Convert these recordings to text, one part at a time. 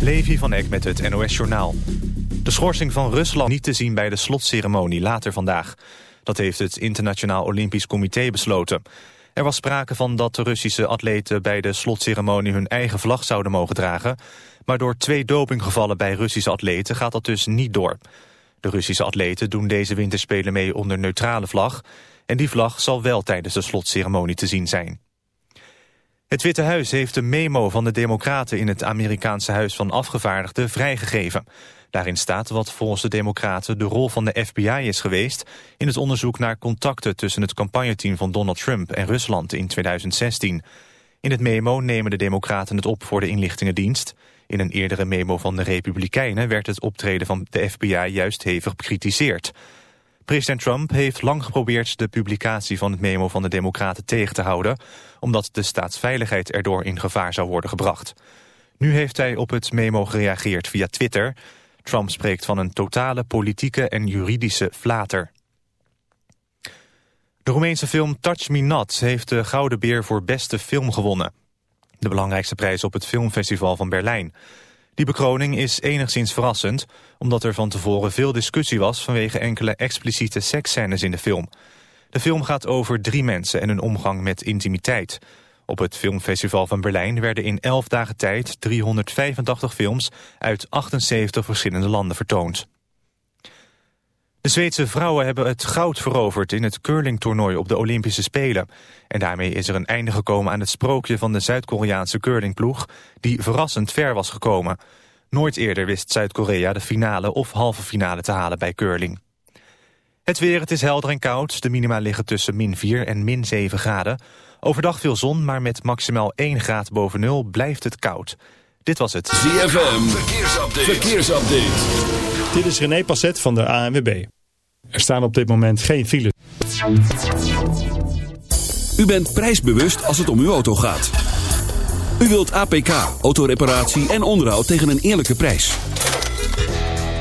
Levi van Eck met het NOS-journaal. De schorsing van Rusland niet te zien bij de slotceremonie later vandaag. Dat heeft het Internationaal Olympisch Comité besloten. Er was sprake van dat de Russische atleten bij de slotceremonie hun eigen vlag zouden mogen dragen. Maar door twee dopinggevallen bij Russische atleten gaat dat dus niet door. De Russische atleten doen deze winterspelen mee onder neutrale vlag. En die vlag zal wel tijdens de slotceremonie te zien zijn. Het Witte Huis heeft de memo van de Democraten in het Amerikaanse Huis van Afgevaardigden vrijgegeven. Daarin staat wat volgens de Democraten de rol van de FBI is geweest... in het onderzoek naar contacten tussen het campagneteam van Donald Trump en Rusland in 2016. In het memo nemen de Democraten het op voor de inlichtingendienst. In een eerdere memo van de Republikeinen werd het optreden van de FBI juist hevig bekritiseerd. President Trump heeft lang geprobeerd de publicatie van het memo van de Democraten tegen te houden, omdat de staatsveiligheid erdoor in gevaar zou worden gebracht. Nu heeft hij op het memo gereageerd via Twitter. Trump spreekt van een totale politieke en juridische flater. De Roemeense film Touch Me Not heeft de Gouden Beer voor beste film gewonnen. De belangrijkste prijs op het filmfestival van Berlijn. Die bekroning is enigszins verrassend, omdat er van tevoren veel discussie was vanwege enkele expliciete seksscènes in de film. De film gaat over drie mensen en hun omgang met intimiteit. Op het filmfestival van Berlijn werden in 11 dagen tijd 385 films uit 78 verschillende landen vertoond. De Zweedse vrouwen hebben het goud veroverd in het curlingtoernooi op de Olympische Spelen. En daarmee is er een einde gekomen aan het sprookje van de Zuid-Koreaanse curlingploeg... die verrassend ver was gekomen. Nooit eerder wist Zuid-Korea de finale of halve finale te halen bij curling. Het weer, het is helder en koud. De minima liggen tussen min 4 en min 7 graden. Overdag veel zon, maar met maximaal 1 graad boven nul blijft het koud. Dit was het ZFM Verkeersupdate. Verkeersupdate. Dit is René Passet van de ANWB. Er staan op dit moment geen files. U bent prijsbewust als het om uw auto gaat. U wilt APK, autoreparatie en onderhoud tegen een eerlijke prijs.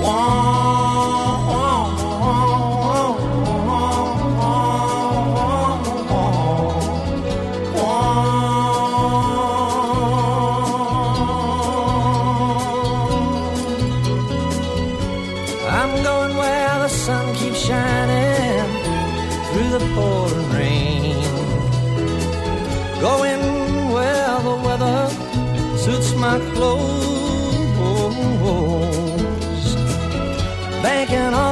wah.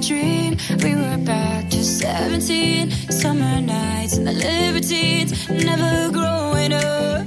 dream. We were back to 17, summer nights and the libertines, never growing up.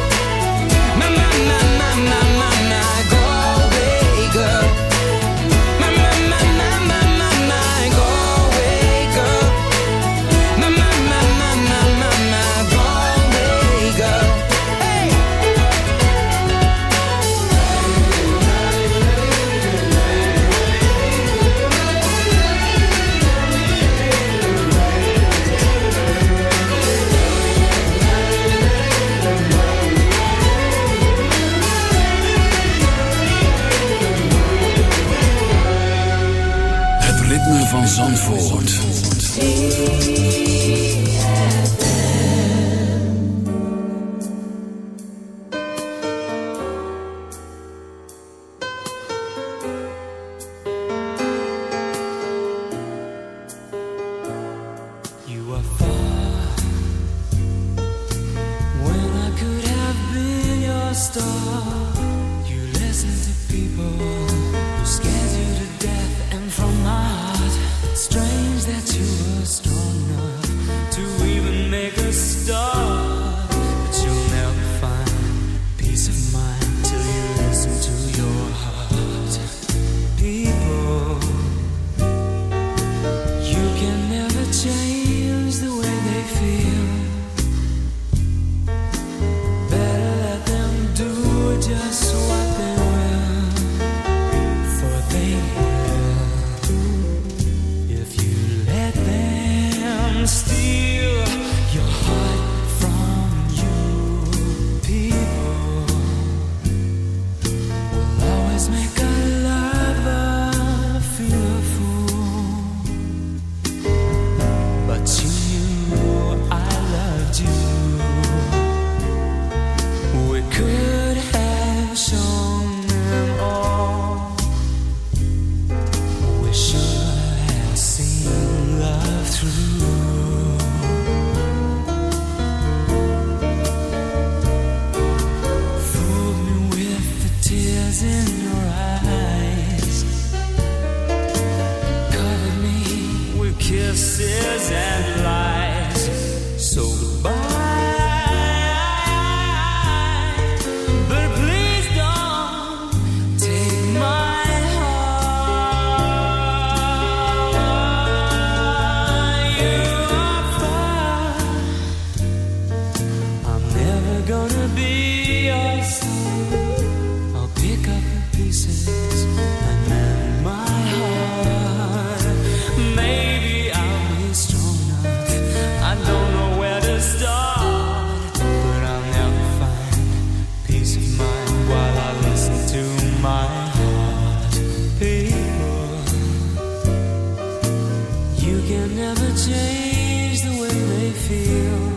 Never change the way they feel.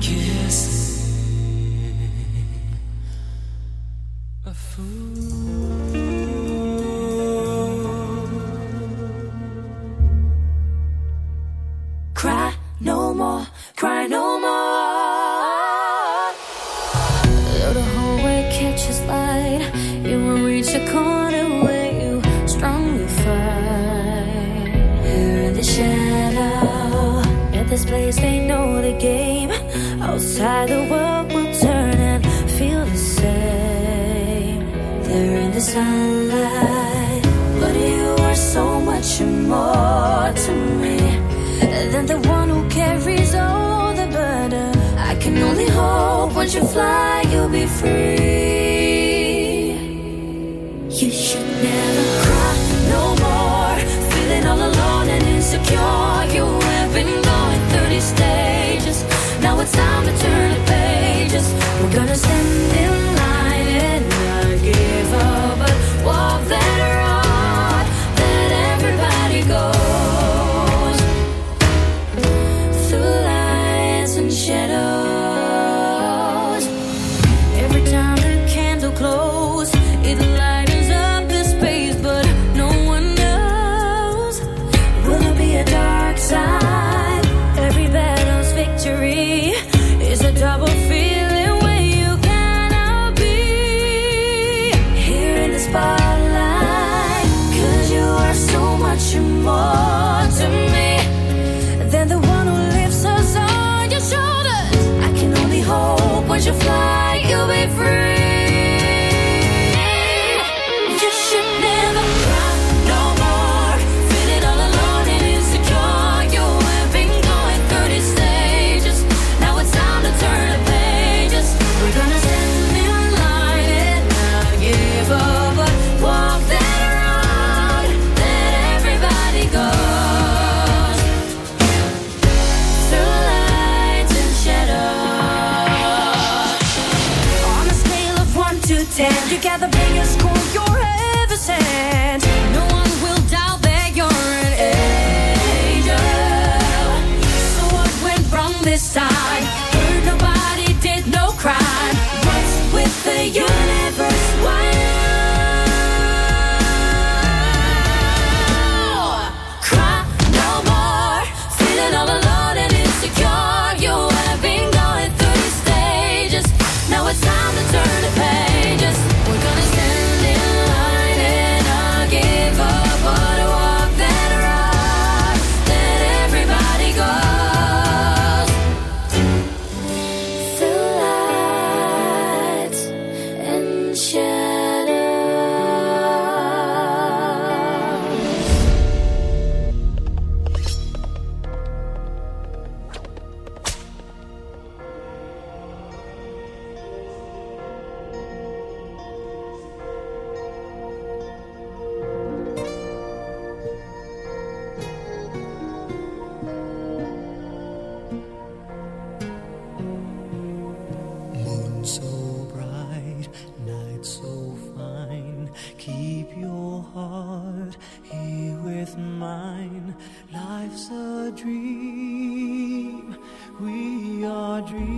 kiss. dream.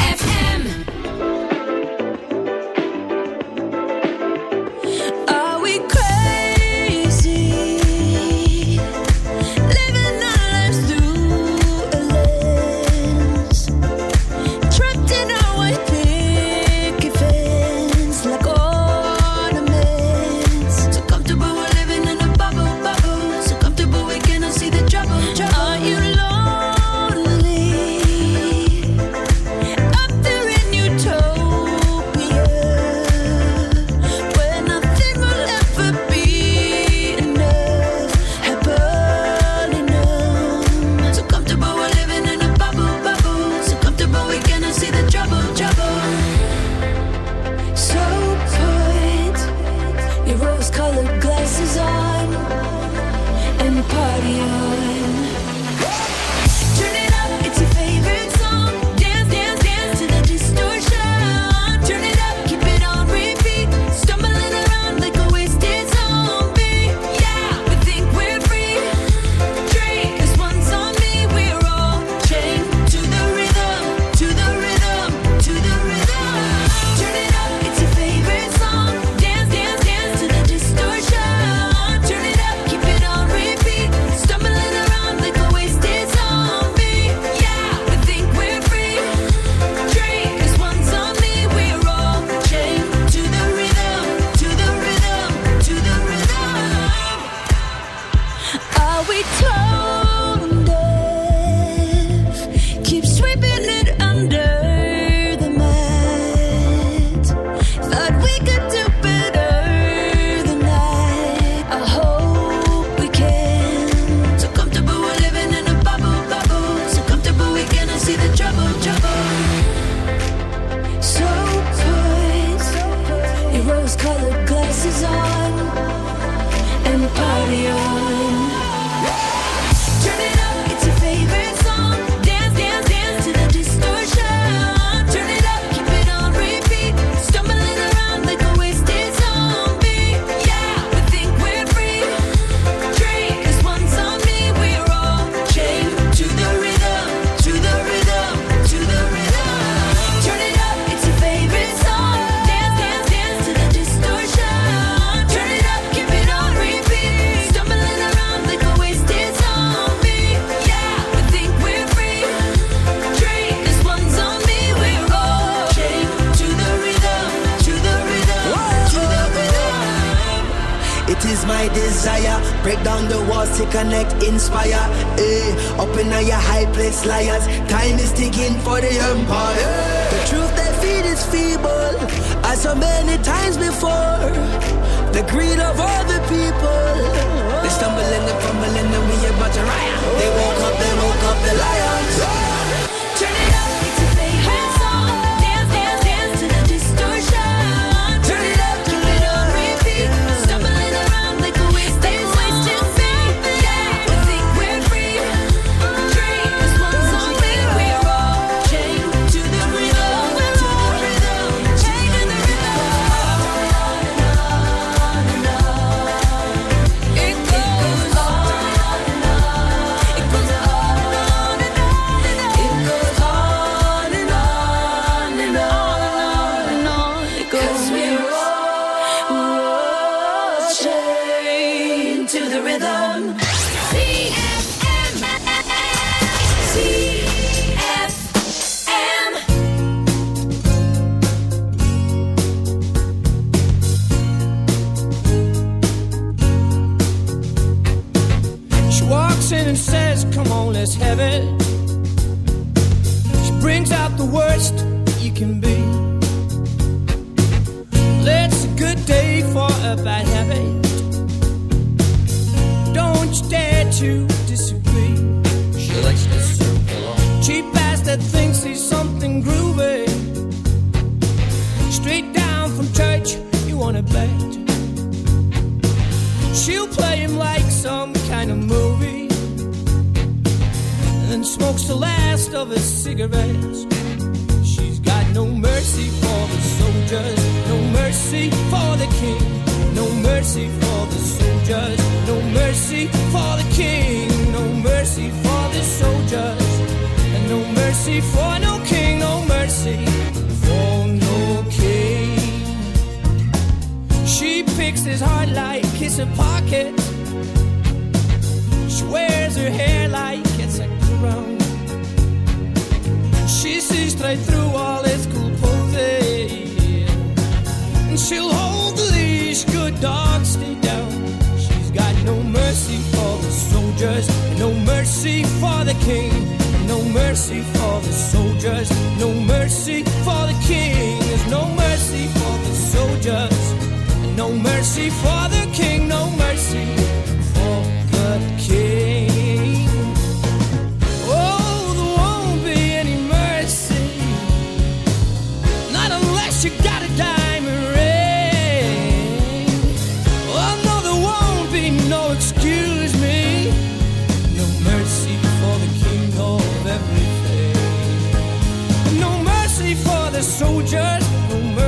through all cool. And she'll hold the leash, good stay down. She's got no mercy for the soldiers, no mercy for the king. No mercy for the soldiers, no mercy for the king. There's no mercy for the soldiers, no mercy for the king.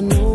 never know.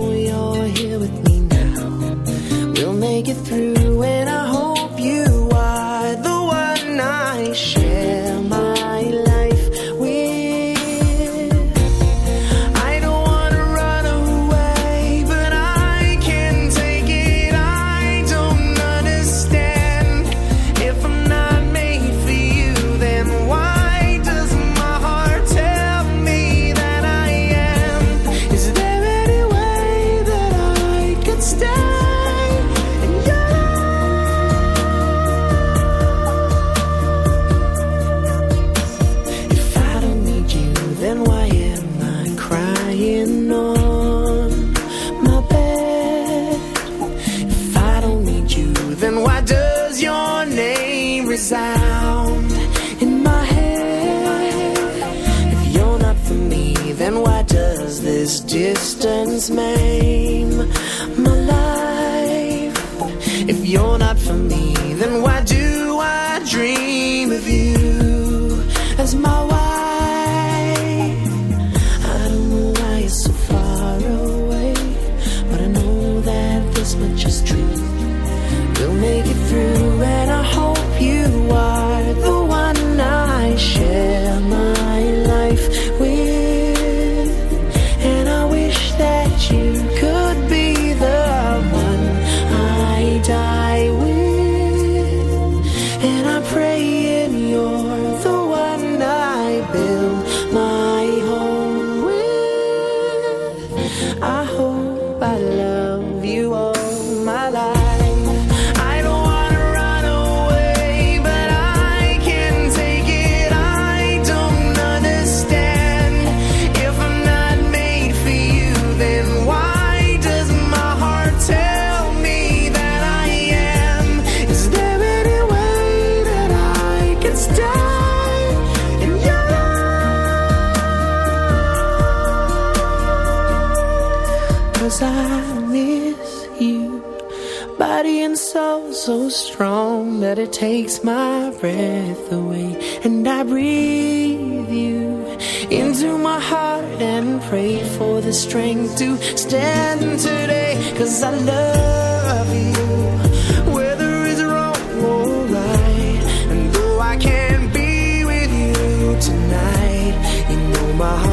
strong that it takes my breath away. And I breathe you into my heart and pray for the strength to stand today. Cause I love you, whether it's wrong or right. And though I can't be with you tonight, you know my heart.